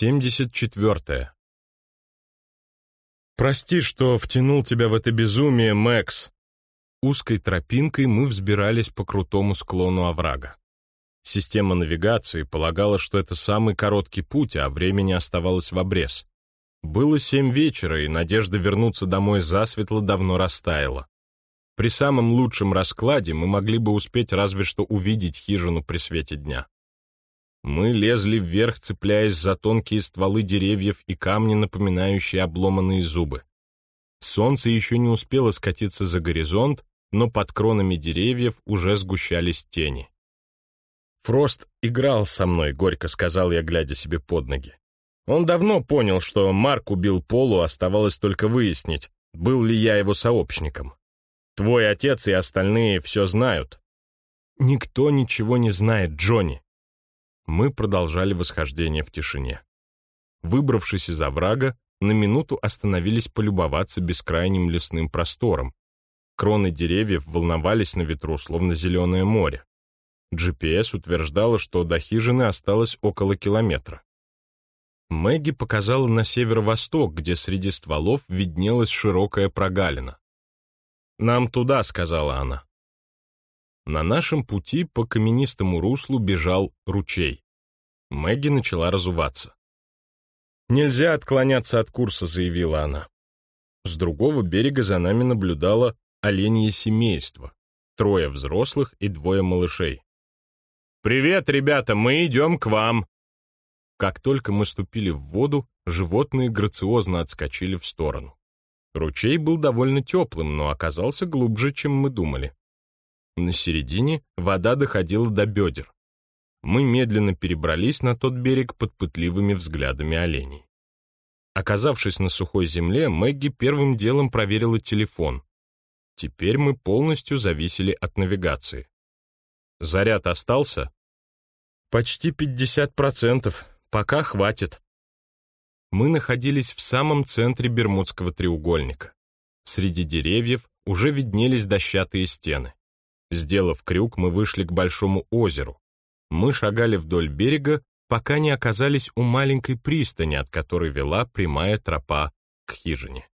74. «Прости, что втянул тебя в это безумие, Мэкс!» Узкой тропинкой мы взбирались по крутому склону оврага. Система навигации полагала, что это самый короткий путь, а времени оставалось в обрез. Было семь вечера, и надежда вернуться домой засветло давно растаяла. При самом лучшем раскладе мы могли бы успеть разве что увидеть хижину при свете дня. Мы лезли вверх, цепляясь за тонкие стволы деревьев и камни, напоминающие обломанные зубы. Солнце еще не успело скатиться за горизонт, но под кронами деревьев уже сгущались тени. «Фрост играл со мной», — горько сказал я, глядя себе под ноги. Он давно понял, что Марк убил Полу, оставалось только выяснить, был ли я его сообщником. Твой отец и остальные все знают. Никто ничего не знает, Джонни. Мы продолжали восхождение в тишине. Выбравшись из оврага, на минуту остановились полюбоваться бескрайним лесным простором. Кроны деревьев волновались на ветру, словно зеленое море. GPS утверждала, что до хижины осталось около километра. Мэгги показала на северо-восток, где среди стволов виднелась широкая прогалина. «Нам туда», — сказала она. На нашем пути по каменистому руслу бежал ручей. Мэгги начала разуваться. «Нельзя отклоняться от курса», — заявила она. С другого берега за нами наблюдало оленье семейство, трое взрослых и двое малышей. «Привет, ребята, мы идем к вам!» Как только мы ступили в воду, животные грациозно отскочили в сторону. Ручей был довольно теплым, но оказался глубже, чем мы думали. На середине вода доходила до бедер. Мы медленно перебрались на тот берег под пытливыми взглядами оленей. Оказавшись на сухой земле, Мэгги первым делом проверила телефон. Теперь мы полностью зависели от навигации. Заряд остался? Почти 50%. Пока хватит. Мы находились в самом центре Бермудского треугольника. Среди деревьев уже виднелись дощатые стены. Сделав крюк, мы вышли к большому озеру. Мы шагали вдоль берега, пока не оказались у маленькой пристани, от которой вела прямая тропа к хижине.